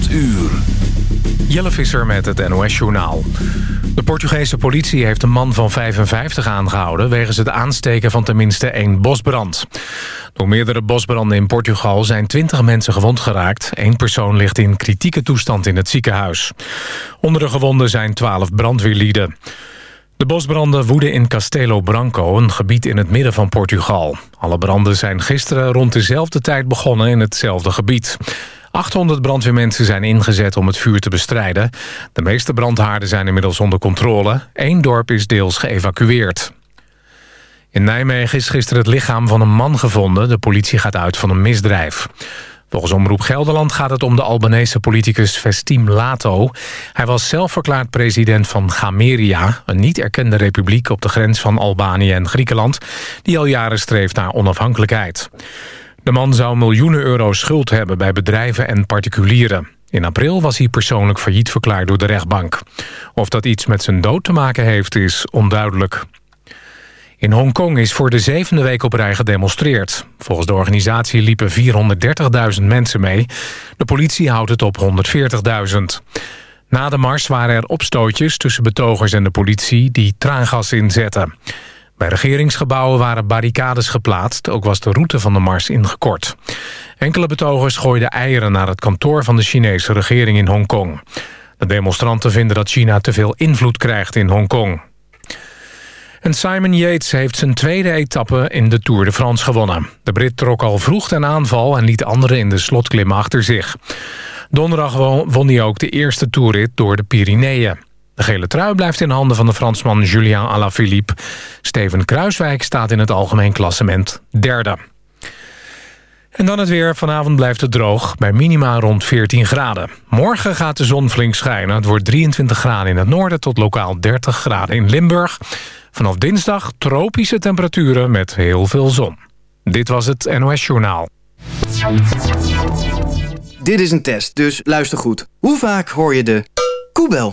8 uur. Jelle Visser met het NOS-journaal. De Portugese politie heeft een man van 55 aangehouden... wegens het aansteken van tenminste één bosbrand. Door meerdere bosbranden in Portugal zijn 20 mensen gewond geraakt. Eén persoon ligt in kritieke toestand in het ziekenhuis. Onder de gewonden zijn 12 brandweerlieden. De bosbranden woeden in Castelo Branco, een gebied in het midden van Portugal. Alle branden zijn gisteren rond dezelfde tijd begonnen in hetzelfde gebied. 800 brandweermensen zijn ingezet om het vuur te bestrijden. De meeste brandhaarden zijn inmiddels onder controle. Eén dorp is deels geëvacueerd. In Nijmegen is gisteren het lichaam van een man gevonden. De politie gaat uit van een misdrijf. Volgens Omroep Gelderland gaat het om de Albanese politicus Vestim Lato. Hij was zelf verklaard president van Gameria... een niet erkende republiek op de grens van Albanië en Griekenland... die al jaren streeft naar onafhankelijkheid. De man zou miljoenen euro schuld hebben bij bedrijven en particulieren. In april was hij persoonlijk failliet verklaard door de rechtbank. Of dat iets met zijn dood te maken heeft, is onduidelijk. In Hongkong is voor de zevende week op rij gedemonstreerd. Volgens de organisatie liepen 430.000 mensen mee. De politie houdt het op 140.000. Na de mars waren er opstootjes tussen betogers en de politie... die traangas inzetten. Bij regeringsgebouwen waren barricades geplaatst. Ook was de route van de mars ingekort. Enkele betogers gooiden eieren naar het kantoor van de Chinese regering in Hongkong. De demonstranten vinden dat China te veel invloed krijgt in Hongkong. En Simon Yates heeft zijn tweede etappe in de Tour de France gewonnen. De Brit trok al vroeg ten aanval en liet anderen in de slotklim achter zich. Donderdag won hij ook de eerste toerrit door de Pyreneeën. De gele trui blijft in handen van de Fransman Julien Alaphilippe. Steven Kruiswijk staat in het algemeen klassement derde. En dan het weer. Vanavond blijft het droog, bij minima rond 14 graden. Morgen gaat de zon flink schijnen. Het wordt 23 graden in het noorden tot lokaal 30 graden in Limburg. Vanaf dinsdag tropische temperaturen met heel veel zon. Dit was het NOS Journaal. Dit is een test, dus luister goed. Hoe vaak hoor je de koebel?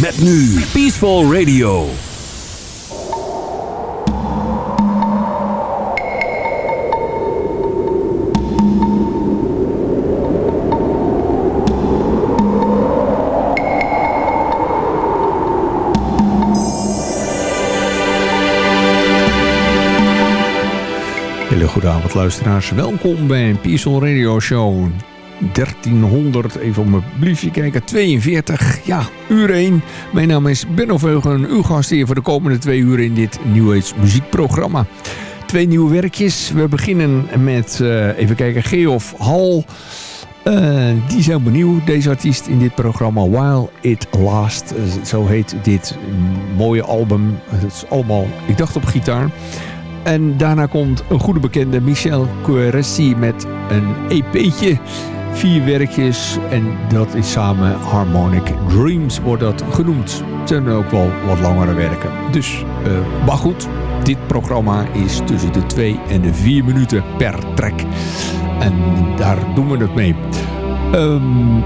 Met nu Peaceful Radio. Hele goede luisteraars. Welkom bij een Peaceful Radio Show 1300, even op mijn briefje kijken, 42, ja, uur 1. Mijn naam is Benno Veugen, uw gast hier voor de komende twee uur in dit New muziekprogramma. Twee nieuwe werkjes. We beginnen met, uh, even kijken, Geoff Hal. Uh, die helemaal nieuw, deze artiest in dit programma. While It Last, uh, zo heet dit mooie album. Het is allemaal, ik dacht op gitaar. En daarna komt een goede bekende Michel Coeressi met een EP'tje. Vier werkjes en dat is samen Harmonic Dreams wordt dat genoemd. Het ook wel wat langere werken. Dus, uh, maar goed, dit programma is tussen de 2 en de 4 minuten per track. En daar doen we het mee. Um,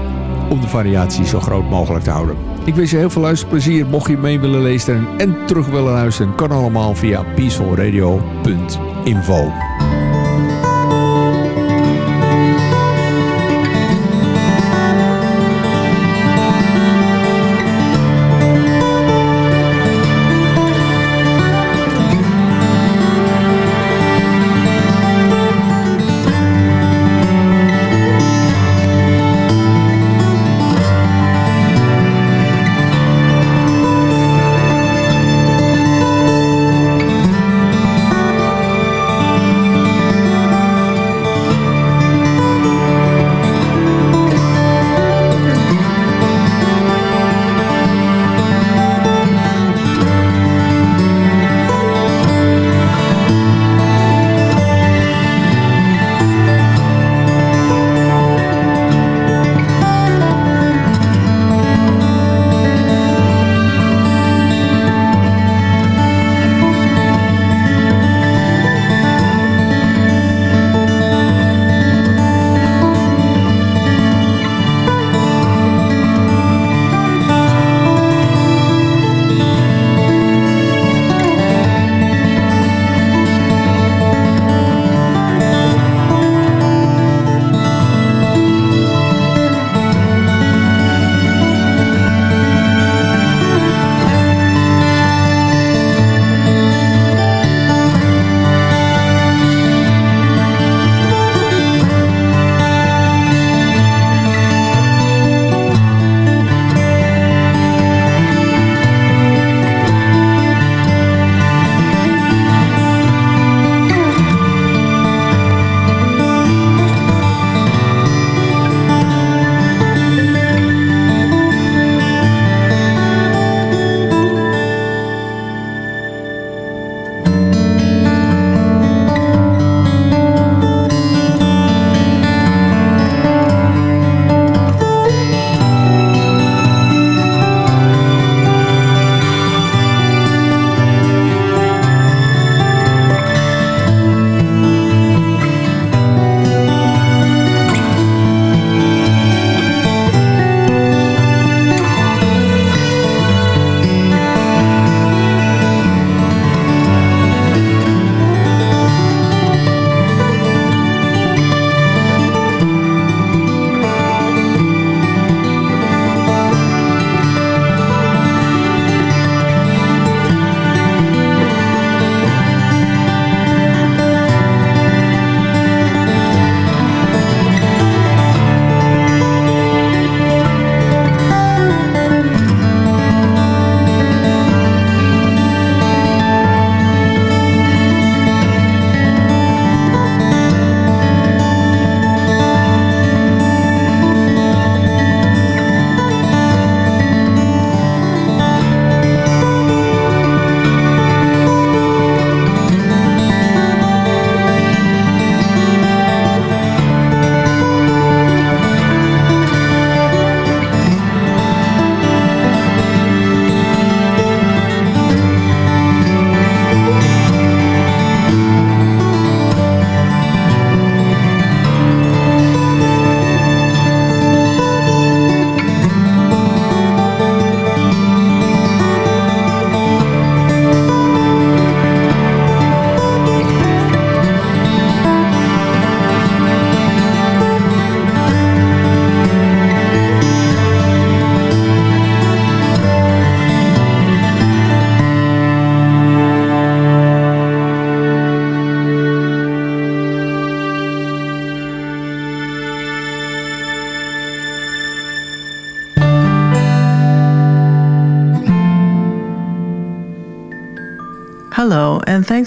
om de variatie zo groot mogelijk te houden. Ik wens je heel veel luisterplezier. Mocht je mee willen lezen en terug willen luisteren... kan allemaal via peacefulradio.info.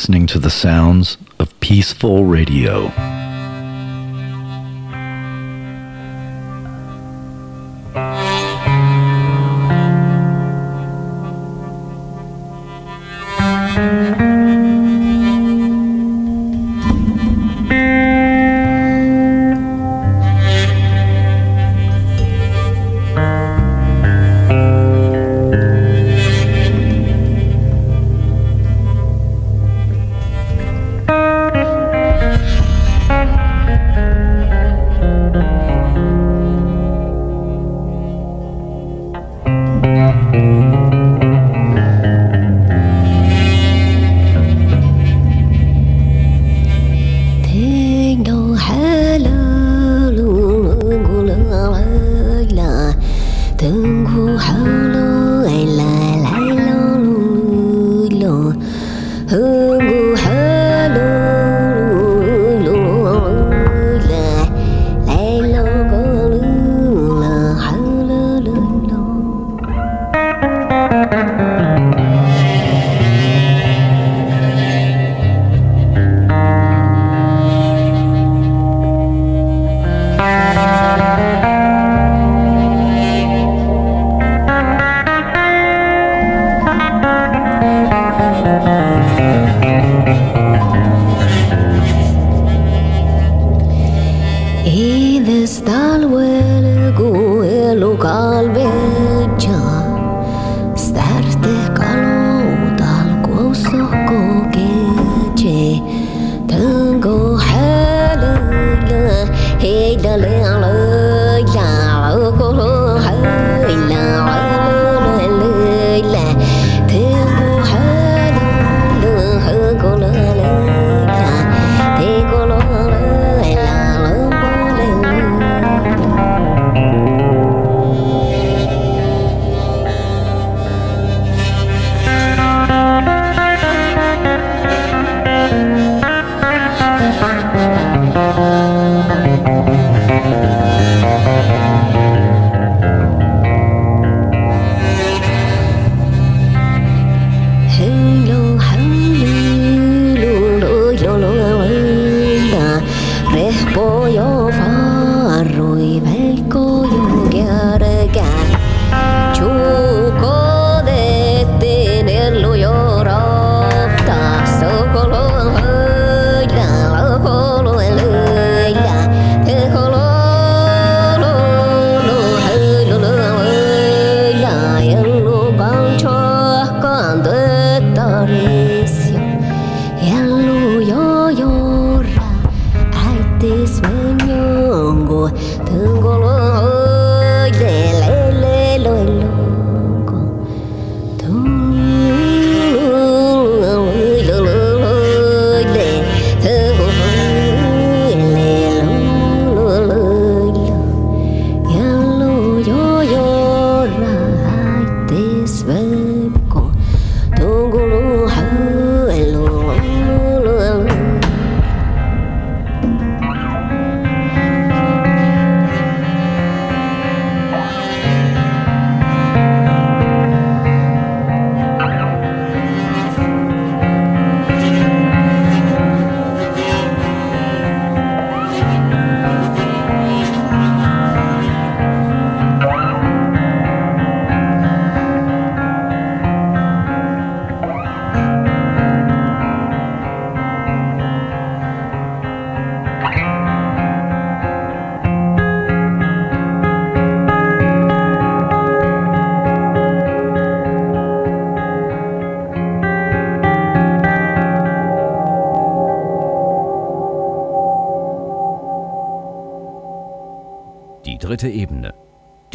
listening to the sounds of peaceful radio.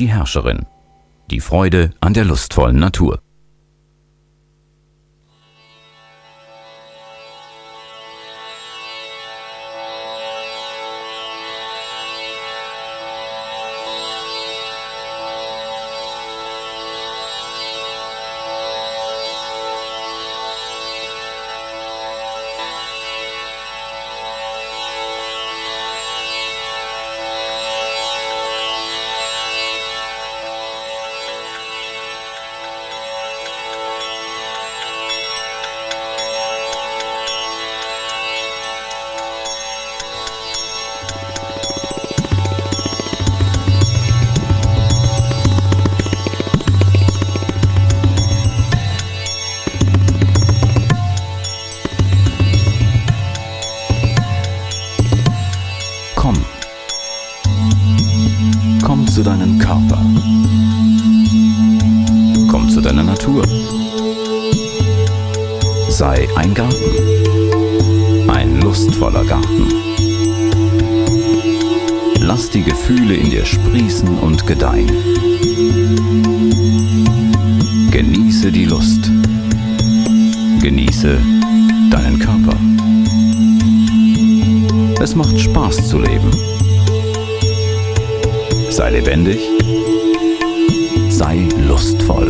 Herrscherin. Die Freude an der lustvollen Natur. Sei lebendig. Sei lustvoll.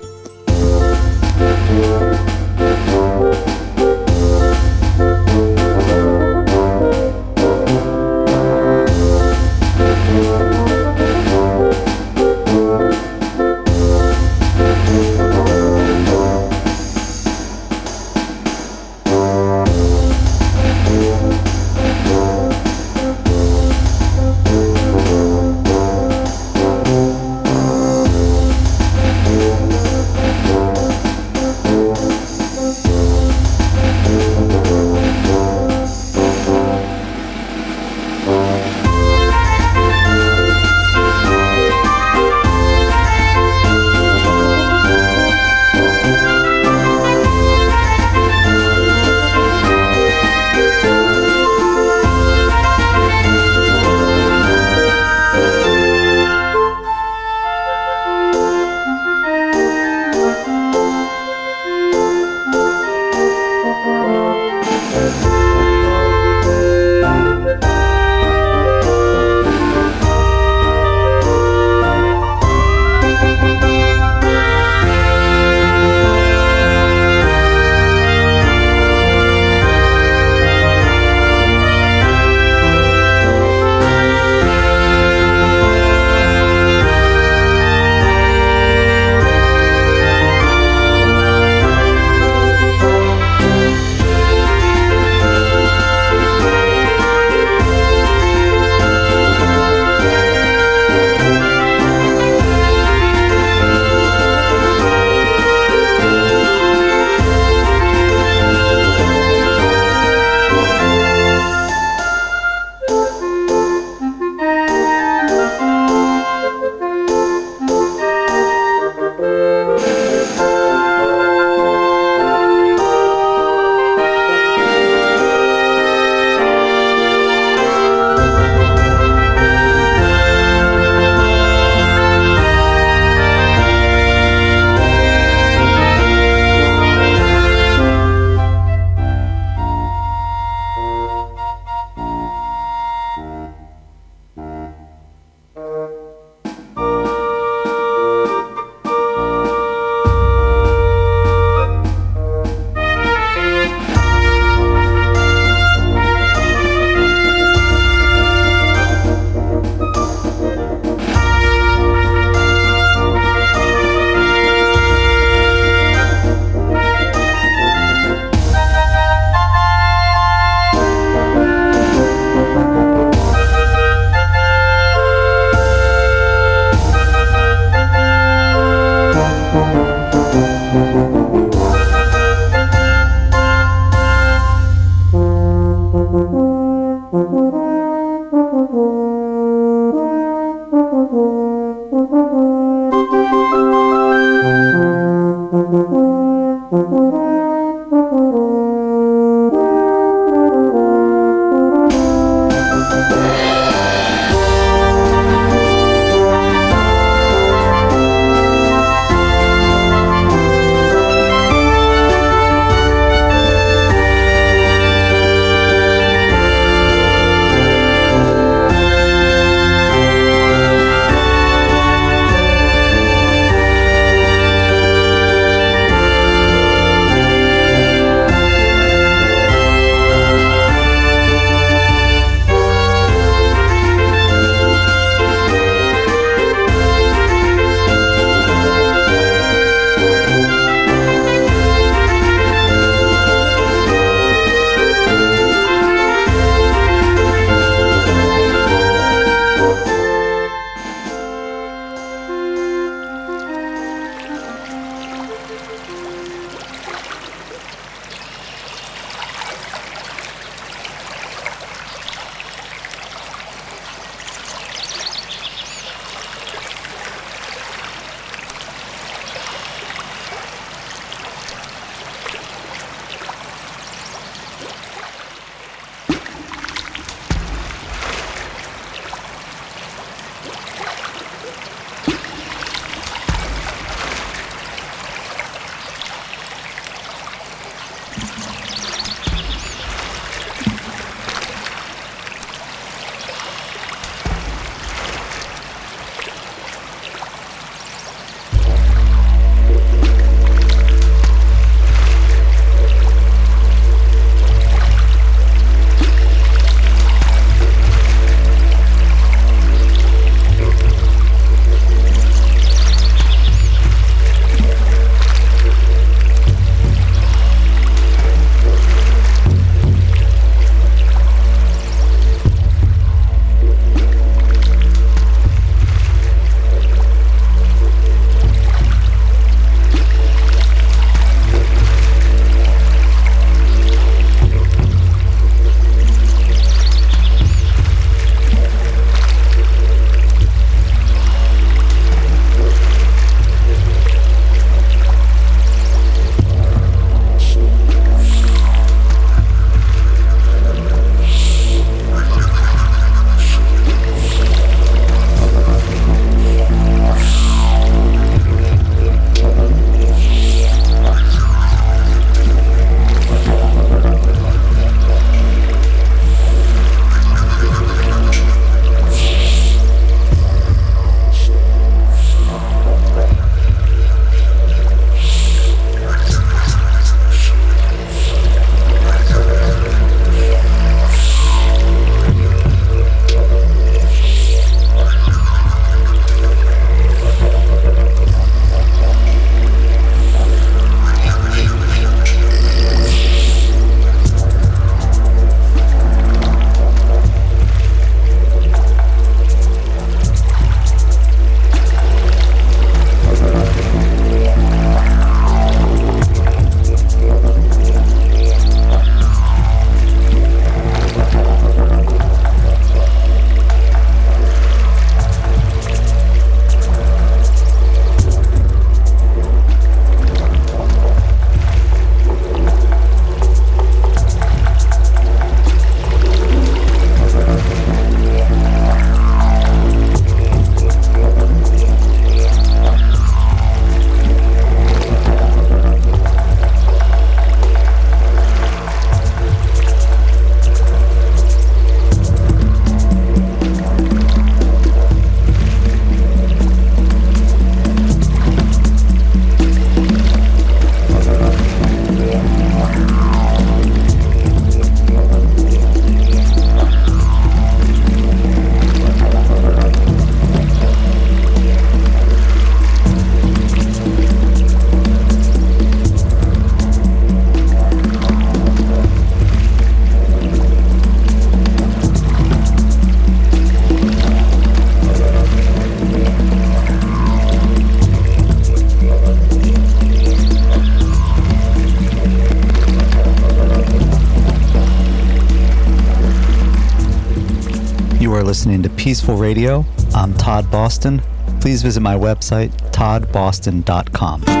Radio. I'm Todd Boston. Please visit my website, toddboston.com.